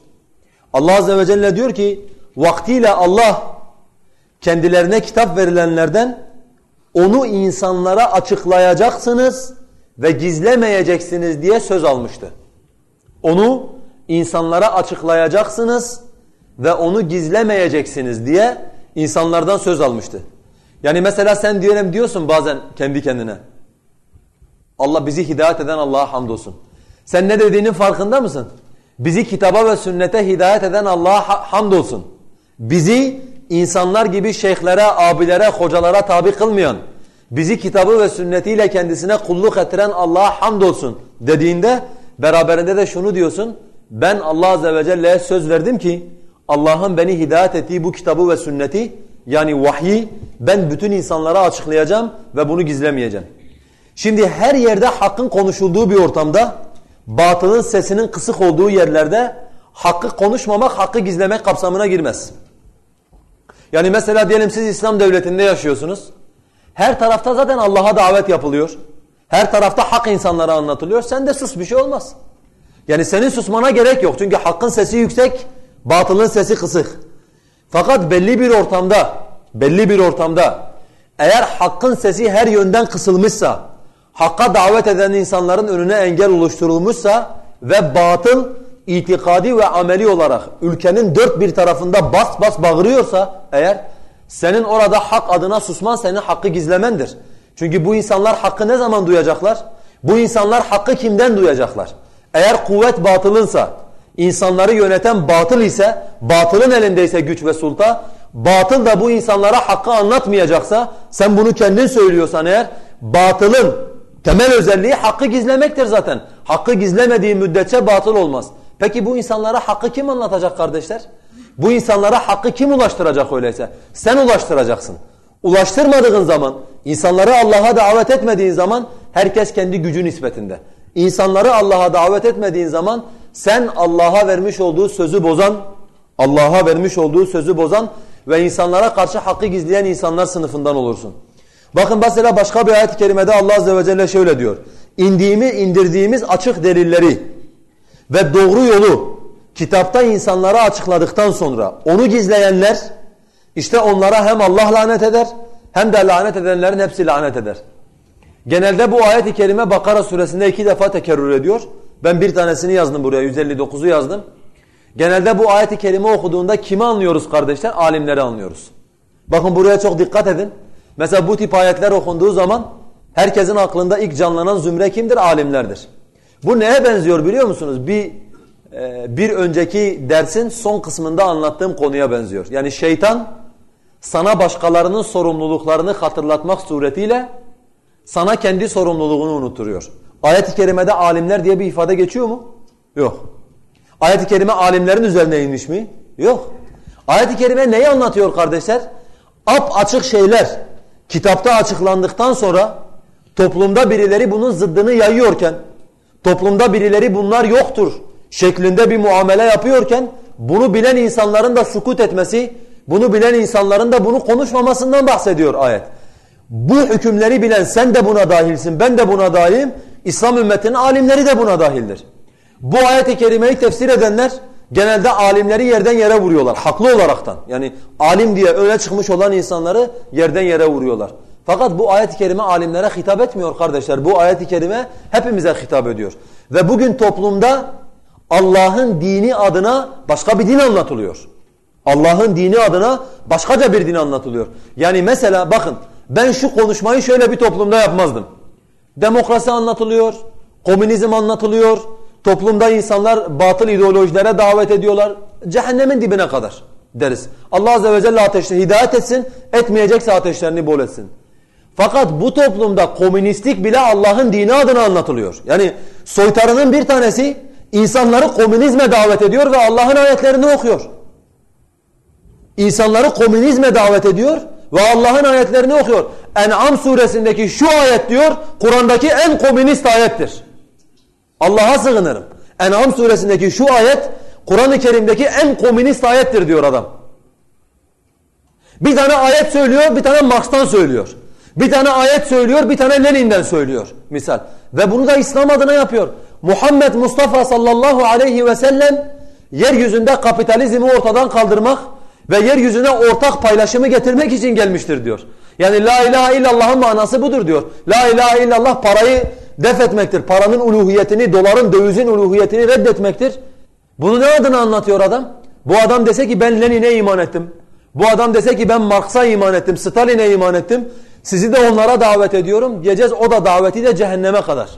Allah Azze ve Celle diyor ki vaktiyle Allah kendilerine kitap verilenlerden onu insanlara açıklayacaksınız ve gizlemeyeceksiniz diye söz almıştı. Onu insanlara açıklayacaksınız ve onu gizlemeyeceksiniz diye insanlardan söz almıştı. Yani mesela sen diyelim diyorsun bazen kendi kendine. Allah bizi hidayet eden Allah'a hamdolsun. Sen ne dediğinin farkında mısın? Bizi kitaba ve sünnete hidayet eden Allah'a hamdolsun. Bizi insanlar gibi şeyhlere, abilere, hocalara tabi kılmayan, bizi kitabı ve sünnetiyle kendisine kulluk ettiren Allah'a hamdolsun dediğinde beraberinde de şunu diyorsun. Ben Allah Azze ve Celle'ye söz verdim ki Allah'ın beni hidayet ettiği bu kitabı ve sünneti yani vahyi ben bütün insanlara açıklayacağım ve bunu gizlemeyeceğim. Şimdi her yerde hakkın konuşulduğu bir ortamda batılın sesinin kısık olduğu yerlerde hakkı konuşmamak, hakkı gizlemek kapsamına girmez. Yani mesela diyelim siz İslam devletinde yaşıyorsunuz. Her tarafta zaten Allah'a davet yapılıyor. Her tarafta hak insanlara anlatılıyor. Sen de sus bir şey olmaz. Yani senin susmana gerek yok. Çünkü hakkın sesi yüksek, batılın sesi kısık. Fakat belli bir ortamda, belli bir ortamda eğer hakkın sesi her yönden kısılmışsa, hakka davet eden insanların önüne engel oluşturulmuşsa ve batıl itikadi ve ameli olarak ülkenin dört bir tarafında bas bas bağırıyorsa eğer senin orada hak adına susman senin hakkı gizlemendir. Çünkü bu insanlar hakkı ne zaman duyacaklar? Bu insanlar hakkı kimden duyacaklar? Eğer kuvvet batılınsa, insanları yöneten batıl ise, batılın elindeyse güç ve sulta, batıl da bu insanlara hakkı anlatmayacaksa, sen bunu kendin söylüyorsan eğer, batılın temel özelliği hakkı gizlemektir zaten. Hakkı gizlemediği müddetçe batıl olmaz. Peki bu insanlara hakkı kim anlatacak kardeşler? Bu insanlara hakkı kim ulaştıracak öyleyse? Sen ulaştıracaksın. Ulaştırmadığın zaman, insanları Allah'a davet etmediğin zaman herkes kendi gücü nispetinde. İnsanları Allah'a davet etmediğin zaman sen Allah'a vermiş olduğu sözü bozan, Allah'a vermiş olduğu sözü bozan ve insanlara karşı hakkı gizleyen insanlar sınıfından olursun. Bakın mesela başka bir ayet-i kerimede Allah Azze ve Celle şöyle diyor. İndiğimi, indirdiğimiz açık delilleri ve doğru yolu kitapta insanlara açıkladıktan sonra onu gizleyenler işte onlara hem Allah lanet eder hem de lanet edenlerin hepsi lanet eder. Genelde bu ayet-i kerime Bakara suresinde iki defa tekerrür ediyor. Ben bir tanesini yazdım buraya 159'u yazdım. Genelde bu ayet-i kerime okuduğunda kimi anlıyoruz kardeşler? Alimleri anlıyoruz. Bakın buraya çok dikkat edin. Mesela bu tip ayetler okunduğu zaman herkesin aklında ilk canlanan zümre kimdir? Alimlerdir. Bu neye benziyor biliyor musunuz? Bir e, bir önceki dersin son kısmında anlattığım konuya benziyor. Yani şeytan sana başkalarının sorumluluklarını hatırlatmak suretiyle sana kendi sorumluluğunu unutturuyor. Ayet-i kerimede alimler diye bir ifade geçiyor mu? Yok. Ayet-i kerime alimlerin üzerine inmiş mi? Yok. Ayet-i kerime neyi anlatıyor kardeşler? Ap açık şeyler kitapta açıklandıktan sonra toplumda birileri bunun zıddını yayıyorken, toplumda birileri bunlar yoktur şeklinde bir muamele yapıyorken bunu bilen insanların da sukut etmesi, bunu bilen insanların da bunu konuşmamasından bahsediyor ayet. Bu hükümleri bilen sen de buna dahilsin, ben de buna dahilim. İslam ümmetinin alimleri de buna dahildir. Bu ayet-i kerimeyi tefsir edenler genelde alimleri yerden yere vuruyorlar. Haklı olaraktan. Yani alim diye öne çıkmış olan insanları yerden yere vuruyorlar. Fakat bu ayet-i kerime alimlere hitap etmiyor kardeşler. Bu ayet-i kerime hepimize hitap ediyor. Ve bugün toplumda Allah'ın dini adına başka bir din anlatılıyor. Allah'ın dini adına başkaca bir din anlatılıyor. Yani mesela bakın ben şu konuşmayı şöyle bir toplumda yapmazdım. Demokrasi anlatılıyor, komünizm anlatılıyor, toplumda insanlar batıl ideolojilere davet ediyorlar. Cehennemin dibine kadar deriz. Allah Azze ve Celle ateşte hidayet etsin, etmeyecekse ateşlerini bol etsin. Fakat bu toplumda komünistlik bile Allah'ın dini adına anlatılıyor. Yani soytarının bir tanesi insanları komünizme davet ediyor ve Allah'ın ayetlerini okuyor. İnsanları komünizme davet ediyor ve Allah'ın ayetlerini okuyor. En'am suresindeki şu ayet diyor, Kur'an'daki en komünist ayettir. Allah'a sığınırım. En'am suresindeki şu ayet, Kur'an-ı Kerim'deki en komünist ayettir diyor adam. Bir tane ayet söylüyor, bir tane Marx'tan söylüyor. Bir tane ayet söylüyor, bir tane Lenin'den söylüyor misal. Ve bunu da İslam adına yapıyor. Muhammed Mustafa sallallahu aleyhi ve sellem yeryüzünde kapitalizmi ortadan kaldırmak ve yeryüzüne ortak paylaşımı getirmek için gelmiştir diyor. Yani la ilahe illallah'ın manası budur diyor. La ilahe illallah parayı def etmektir. Paranın uluhiyetini, doların, dövizin uluhiyetini reddetmektir. Bunu ne adına anlatıyor adam? Bu adam dese ki ben Lenin'e iman ettim. Bu adam dese ki ben Marx'a iman ettim, Stalin'e iman ettim. Sizi de onlara davet ediyorum. Diyeceğiz o da daveti de cehenneme kadar.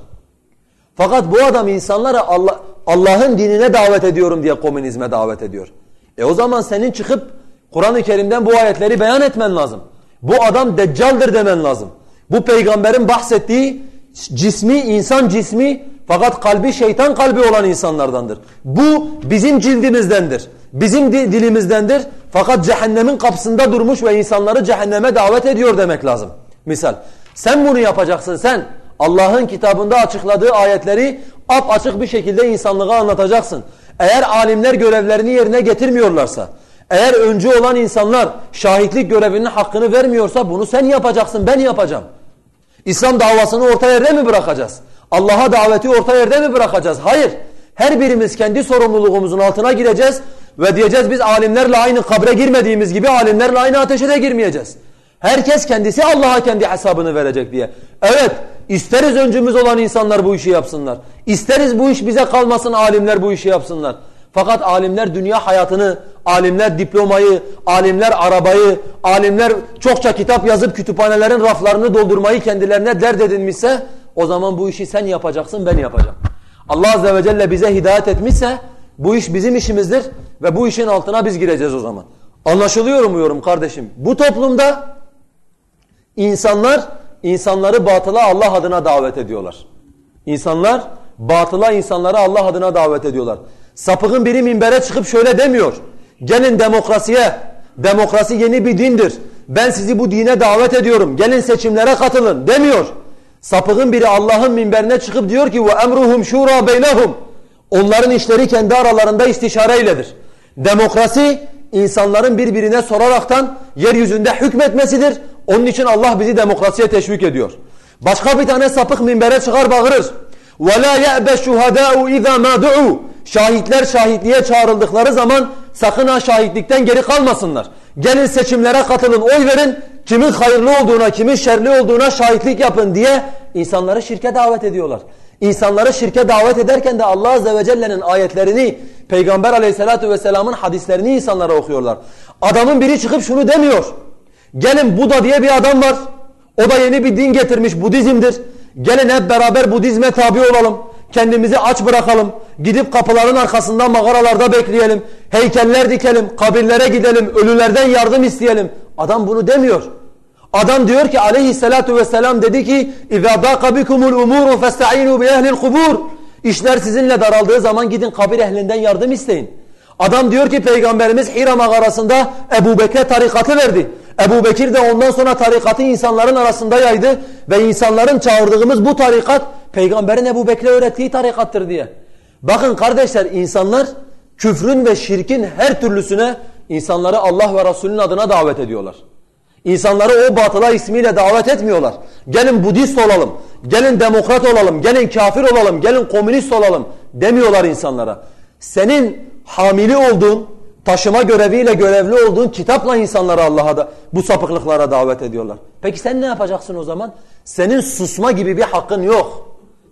Fakat bu adam insanlara Allah Allah'ın dinine davet ediyorum diye komünizme davet ediyor. E o zaman senin çıkıp Kur'an-ı Kerim'den bu ayetleri beyan etmen lazım. Bu adam deccaldır demen lazım. Bu peygamberin bahsettiği cismi, insan cismi fakat kalbi şeytan kalbi olan insanlardandır. Bu bizim cildimizdendir. Bizim dilimizdendir. Fakat cehennemin kapısında durmuş ve insanları cehenneme davet ediyor demek lazım. Misal sen bunu yapacaksın sen. Allah'ın kitabında açıkladığı ayetleri açık bir şekilde insanlığa anlatacaksın. Eğer alimler görevlerini yerine getirmiyorlarsa, eğer öncü olan insanlar şahitlik görevinin hakkını vermiyorsa bunu sen yapacaksın, ben yapacağım. İslam davasını orta yerde mi bırakacağız? Allah'a daveti orta yerde mi bırakacağız? Hayır. Her birimiz kendi sorumluluğumuzun altına gireceğiz ve diyeceğiz biz alimlerle aynı kabre girmediğimiz gibi alimlerle aynı ateşe de girmeyeceğiz. Herkes kendisi Allah'a kendi hesabını verecek diye. Evet isteriz öncümüz olan insanlar bu işi yapsınlar. İsteriz bu iş bize kalmasın alimler bu işi yapsınlar. Fakat alimler dünya hayatını, alimler diplomayı, alimler arabayı, alimler çokça kitap yazıp kütüphanelerin raflarını doldurmayı kendilerine dert edinmişse o zaman bu işi sen yapacaksın ben yapacağım. Allah Azze ve Celle bize hidayet etmişse bu iş bizim işimizdir ve bu işin altına biz gireceğiz o zaman. Anlaşılıyor mu yorum kardeşim? Bu toplumda insanlar insanları batıla Allah adına davet ediyorlar. İnsanlar batıla insanları Allah adına davet ediyorlar. Sapıkın biri minbere çıkıp şöyle demiyor. Gelin demokrasiye. Demokrasi yeni bir dindir. Ben sizi bu dine davet ediyorum. Gelin seçimlere katılın demiyor. Sapıkın biri Allah'ın minberine çıkıp diyor ki ve emruhum şura beynehum. Onların işleri kendi aralarında istişare iledir. Demokrasi insanların birbirine soraraktan yeryüzünde hükmetmesidir. Onun için Allah bizi demokrasiye teşvik ediyor. Başka bir tane sapık minbere çıkar bağırır. وَلَا يَأْبَ الشُّهَدَاءُ اِذَا مَا دُعُوا Şahitler şahitliğe çağrıldıkları zaman sakın ha şahitlikten geri kalmasınlar. Gelin seçimlere katılın, oy verin. Kimin hayırlı olduğuna, kimin şerli olduğuna şahitlik yapın diye insanları şirke davet ediyorlar. İnsanları şirke davet ederken de Allah Azze ve Celle'nin ayetlerini, Peygamber Aleyhisselatü vesselamın hadislerini insanlara okuyorlar. Adamın biri çıkıp şunu demiyor. Gelin Buda diye bir adam var. O da yeni bir din getirmiş, Budizm'dir. Gelin hep beraber Budizm'e tabi olalım. Kendimizi aç bırakalım. Gidip kapıların arkasında mağaralarda bekleyelim. Heykeller dikelim, kabirlere gidelim, ölülerden yardım isteyelim. Adam bunu demiyor. Adam diyor ki aleyhissalatu vesselam dedi ki اِذَا ضَاقَ بِكُمُ الْاُمُورُ فَاسْتَعِينُوا بِيَهْلِ الْقُبُورِ İşler sizinle daraldığı zaman gidin kabir ehlinden yardım isteyin. Adam diyor ki Peygamberimiz Hira mağarasında Ebu Bekir'e tarikatı verdi. Ebu Bekir de ondan sonra tarikatı insanların arasında yaydı ve insanların çağırdığımız bu tarikat Peygamberin Ebu Bekir'e öğrettiği tarikattır diye. Bakın kardeşler insanlar küfrün ve şirkin her türlüsüne insanları Allah ve Resulünün adına davet ediyorlar. İnsanları o batıla ismiyle davet etmiyorlar. Gelin Budist olalım, gelin demokrat olalım, gelin kafir olalım, gelin komünist olalım demiyorlar insanlara. Senin hamili olduğun, taşıma göreviyle görevli olduğun kitapla insanları Allah'a da bu sapıklıklara davet ediyorlar. Peki sen ne yapacaksın o zaman? Senin susma gibi bir hakkın yok.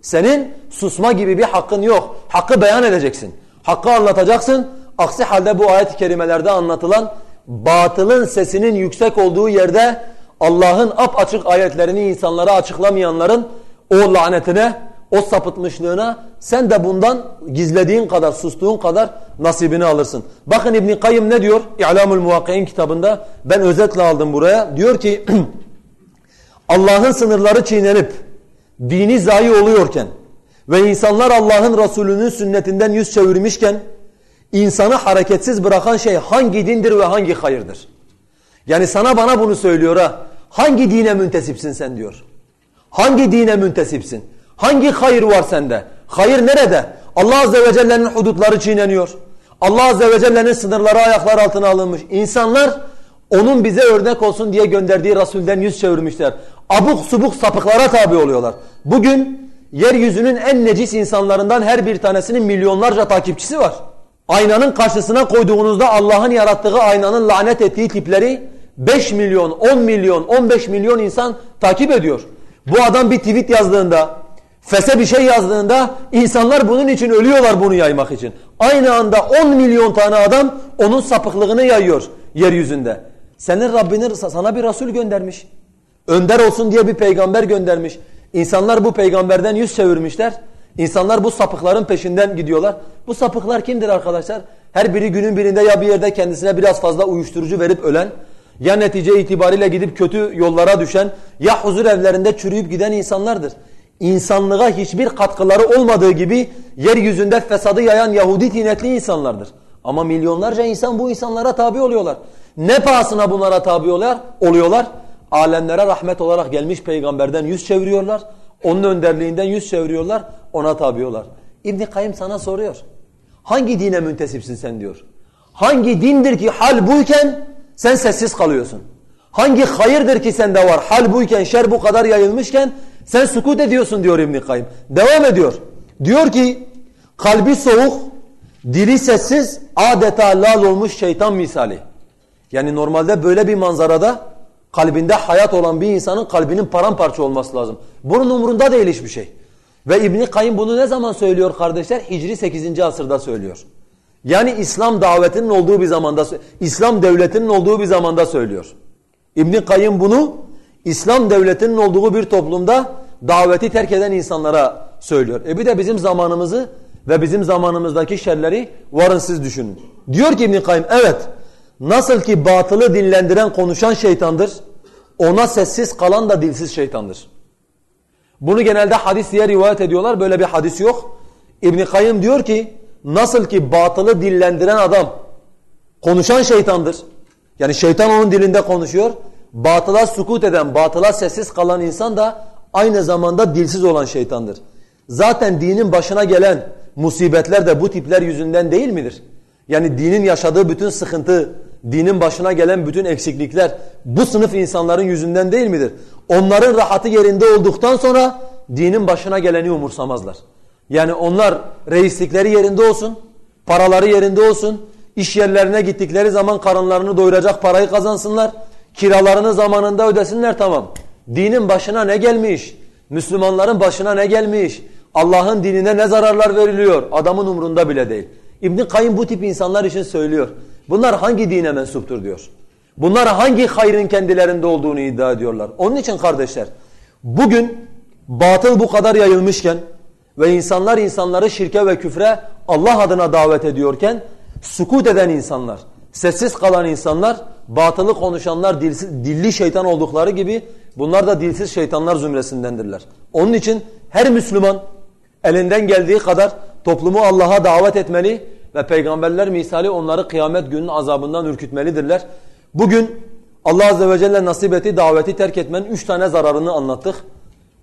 Senin susma gibi bir hakkın yok. Hakkı beyan edeceksin. Hakkı anlatacaksın. Aksi halde bu ayet-i kerimelerde anlatılan batılın sesinin yüksek olduğu yerde Allah'ın ap açık ayetlerini insanlara açıklamayanların o lanetine, o sapıtmışlığına sen de bundan gizlediğin kadar, sustuğun kadar nasibini alırsın. Bakın İbn Kayyım ne diyor? İ'lamul Muvakki'in kitabında ben özetle aldım buraya. Diyor ki *clears throat* Allah'ın sınırları çiğnenip dini zayi oluyorken ve insanlar Allah'ın Resulü'nün sünnetinden yüz çevirmişken insanı hareketsiz bırakan şey hangi dindir ve hangi hayırdır? Yani sana bana bunu söylüyor ha. Hangi dine müntesipsin sen diyor. Hangi dine müntesipsin? Hangi hayır var sende? Hayır nerede? Allah Azze ve Celle'nin hudutları çiğneniyor. Allah Azze ve Celle'nin sınırları ayaklar altına alınmış. İnsanlar onun bize örnek olsun diye gönderdiği Resul'den yüz çevirmişler. Abuk subuk sapıklara tabi oluyorlar. Bugün yeryüzünün en necis insanlarından her bir tanesinin milyonlarca takipçisi var. Aynanın karşısına koyduğunuzda Allah'ın yarattığı aynanın lanet ettiği tipleri 5 milyon, 10 milyon, 15 milyon insan takip ediyor. Bu adam bir tweet yazdığında, fese bir şey yazdığında insanlar bunun için ölüyorlar bunu yaymak için. Aynı anda 10 milyon tane adam onun sapıklığını yayıyor yeryüzünde. Senin Rabbinin sana bir Resul göndermiş. Önder olsun diye bir peygamber göndermiş. İnsanlar bu peygamberden yüz çevirmişler. İnsanlar bu sapıkların peşinden gidiyorlar. Bu sapıklar kimdir arkadaşlar? Her biri günün birinde ya bir yerde kendisine biraz fazla uyuşturucu verip ölen, ya netice itibariyle gidip kötü yollara düşen, ya huzur evlerinde çürüyüp giden insanlardır. İnsanlığa hiçbir katkıları olmadığı gibi yeryüzünde fesadı yayan Yahudi tinetli insanlardır. Ama milyonlarca insan bu insanlara tabi oluyorlar. Ne pahasına bunlara tabi oluyorlar? oluyorlar? Alemlere rahmet olarak gelmiş peygamberden yüz çeviriyorlar. Onun önderliğinden yüz çeviriyorlar, ona tabiyorlar. İbn Kayyım sana soruyor. Hangi dine müntesipsin sen diyor. Hangi dindir ki hal buyken sen sessiz kalıyorsun? Hangi hayırdır ki sende var? Hal buyken, şer bu kadar yayılmışken sen sukut ediyorsun diyor İbn Kayyım. Devam ediyor. Diyor ki kalbi soğuk, dili sessiz, adeta lal olmuş şeytan misali. Yani normalde böyle bir manzarada kalbinde hayat olan bir insanın kalbinin paramparça olması lazım. Bunun umurunda değil hiçbir şey. Ve İbn Kayyim bunu ne zaman söylüyor kardeşler? Hicri 8. asırda söylüyor. Yani İslam davetinin olduğu bir zamanda, İslam devletinin olduğu bir zamanda söylüyor. İbn Kayyim bunu İslam devletinin olduğu bir toplumda daveti terk eden insanlara söylüyor. E bir de bizim zamanımızı ve bizim zamanımızdaki şerleri varın siz düşünün. Diyor ki İbn Kayyim evet Nasıl ki batılı dinlendiren konuşan şeytandır, ona sessiz kalan da dilsiz şeytandır. Bunu genelde hadis diye rivayet ediyorlar. Böyle bir hadis yok. İbn Kayyım diyor ki nasıl ki batılı dillendiren adam konuşan şeytandır. Yani şeytan onun dilinde konuşuyor. Batıla sukut eden, batıla sessiz kalan insan da aynı zamanda dilsiz olan şeytandır. Zaten dinin başına gelen musibetler de bu tipler yüzünden değil midir? Yani dinin yaşadığı bütün sıkıntı, dinin başına gelen bütün eksiklikler bu sınıf insanların yüzünden değil midir? Onların rahatı yerinde olduktan sonra dinin başına geleni umursamazlar. Yani onlar reislikleri yerinde olsun, paraları yerinde olsun, iş yerlerine gittikleri zaman karınlarını doyuracak parayı kazansınlar, kiralarını zamanında ödesinler tamam. Dinin başına ne gelmiş? Müslümanların başına ne gelmiş? Allah'ın dinine ne zararlar veriliyor? Adamın umrunda bile değil. İbn Kayyim bu tip insanlar için söylüyor. Bunlar hangi dine mensuptur diyor. Bunlar hangi hayrın kendilerinde olduğunu iddia ediyorlar. Onun için kardeşler bugün batıl bu kadar yayılmışken ve insanlar insanları şirke ve küfre Allah adına davet ediyorken sukut eden insanlar, sessiz kalan insanlar batılı konuşanlar dilsiz, dilli şeytan oldukları gibi bunlar da dilsiz şeytanlar zümresindendirler. Onun için her Müslüman elinden geldiği kadar toplumu Allah'a davet etmeli ve peygamberler misali onları kıyamet günün azabından ürkütmelidirler. Bugün Allah Azze ve Celle nasip etti daveti terk etmenin üç tane zararını anlattık.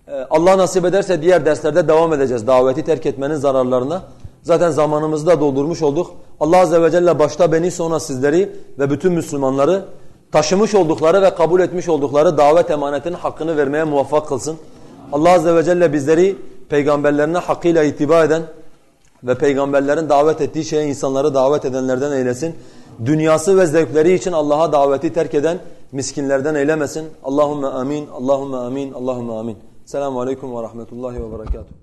Ee, Allah nasip ederse diğer derslerde devam edeceğiz daveti terk etmenin zararlarına. Zaten zamanımızı da doldurmuş olduk. Allah Azze ve Celle başta beni sonra sizleri ve bütün Müslümanları taşımış oldukları ve kabul etmiş oldukları davet emanetinin hakkını vermeye muvaffak kılsın. Allah Azze ve Celle bizleri peygamberlerine hakkıyla itiba eden ve peygamberlerin davet ettiği şeye insanları davet edenlerden eylesin. Dünyası ve zevkleri için Allah'a daveti terk eden miskinlerden eylemesin. Allahumme amin, Allahumme amin, Allahumme amin. Selamun Aleyküm ve Rahmetullahi ve Berekatuhu.